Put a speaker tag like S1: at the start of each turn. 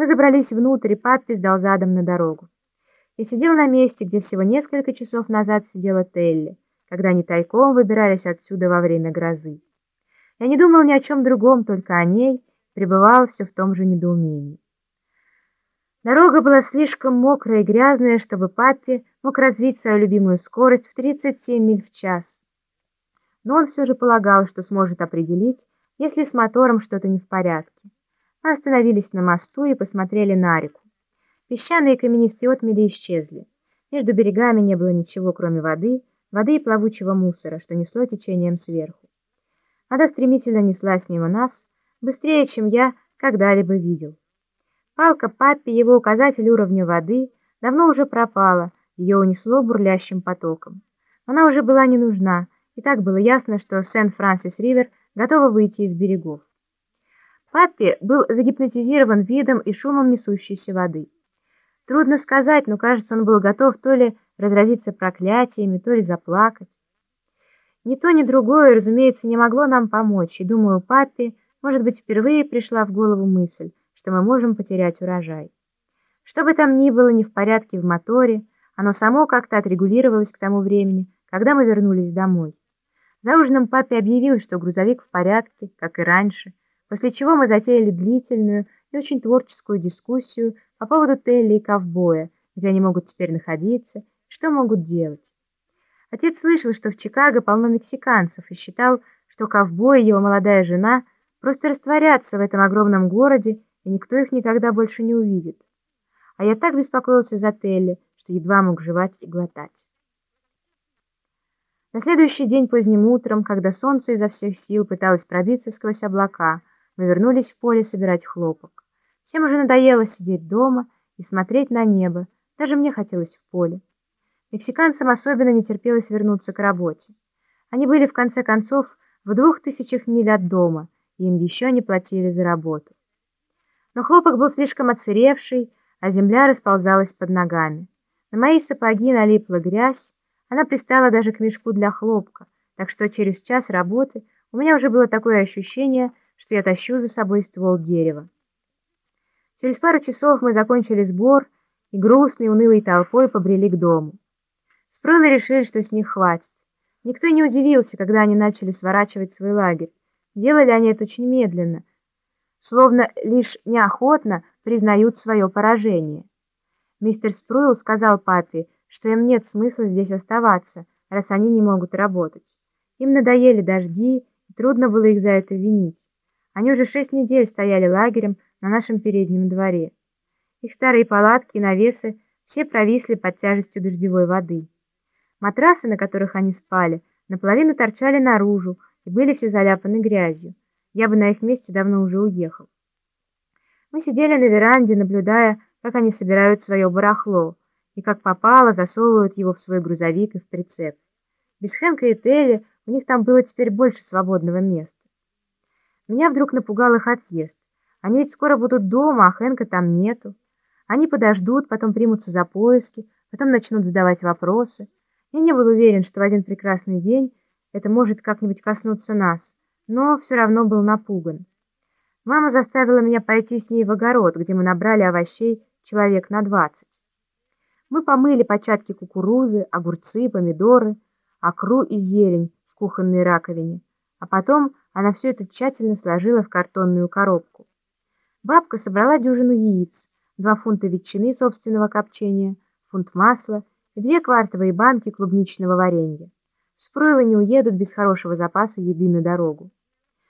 S1: Мы забрались внутрь, и папе сдал задом на дорогу. Я сидел на месте, где всего несколько часов назад сидела Телли, когда они тайком выбирались отсюда во время грозы. Я не думал ни о чем другом, только о ней, пребывал все в том же недоумении. Дорога была слишком мокрая и грязная, чтобы папе мог развить свою любимую скорость в 37 миль в час. Но он все же полагал, что сможет определить, если с мотором что-то не в порядке. Остановились на мосту и посмотрели на реку. Песчаные каменистые отмели исчезли. Между берегами не было ничего, кроме воды, воды и плавучего мусора, что несло течением сверху. Вода стремительно неслась мимо нас, быстрее, чем я когда-либо видел. Палка Паппи, его указатель уровня воды, давно уже пропала, ее унесло бурлящим потоком. Она уже была не нужна, и так было ясно, что Сент-Франсис-Ривер готова выйти из берегов. Паппи был загипнотизирован видом и шумом несущейся воды. Трудно сказать, но, кажется, он был готов то ли разразиться проклятиями, то ли заплакать. Ни то, ни другое, разумеется, не могло нам помочь, и, думаю, папе, может быть, впервые пришла в голову мысль, что мы можем потерять урожай. Что бы там ни было не в порядке в моторе, оно само как-то отрегулировалось к тому времени, когда мы вернулись домой. За ужином папе объявил, что грузовик в порядке, как и раньше, после чего мы затеяли длительную и очень творческую дискуссию по поводу Телли и ковбоя, где они могут теперь находиться, что могут делать. Отец слышал, что в Чикаго полно мексиканцев и считал, что ковбой и его молодая жена просто растворятся в этом огромном городе, и никто их никогда больше не увидит. А я так беспокоился за Телли, что едва мог жевать и глотать. На следующий день поздним утром, когда солнце изо всех сил пыталось пробиться сквозь облака, мы вернулись в поле собирать хлопок. Всем уже надоело сидеть дома и смотреть на небо, даже мне хотелось в поле. Мексиканцам особенно не терпелось вернуться к работе. Они были, в конце концов, в двух тысячах миль от дома, и им еще не платили за работу. Но хлопок был слишком отсыревший, а земля расползалась под ногами. На мои сапоги налипла грязь, она пристала даже к мешку для хлопка, так что через час работы у меня уже было такое ощущение, что я тащу за собой ствол дерева. Через пару часов мы закончили сбор и грустной, унылой толпой побрели к дому. Спруны решили, что с них хватит. Никто не удивился, когда они начали сворачивать свой лагерь. Делали они это очень медленно, словно лишь неохотно признают свое поражение. Мистер Спруил сказал папе, что им нет смысла здесь оставаться, раз они не могут работать. Им надоели дожди, и трудно было их за это винить. Они уже шесть недель стояли лагерем на нашем переднем дворе. Их старые палатки и навесы все провисли под тяжестью дождевой воды. Матрасы, на которых они спали, наполовину торчали наружу и были все заляпаны грязью. Я бы на их месте давно уже уехал. Мы сидели на веранде, наблюдая, как они собирают свое барахло и как попало засовывают его в свой грузовик и в прицеп. Без Хэнка и Телли у них там было теперь больше свободного места. Меня вдруг напугал их отъезд. Они ведь скоро будут дома, а Хэнка там нету. Они подождут, потом примутся за поиски, потом начнут задавать вопросы. Я не был уверен, что в один прекрасный день это может как-нибудь коснуться нас, но все равно был напуган. Мама заставила меня пойти с ней в огород, где мы набрали овощей человек на двадцать. Мы помыли початки кукурузы, огурцы, помидоры, окру и зелень в кухонной раковине, а потом она все это тщательно сложила в картонную коробку. Бабка собрала дюжину яиц, два фунта ветчины собственного копчения, фунт масла и две квартовые банки клубничного варенья. Спруилы не уедут без хорошего запаса еды на дорогу.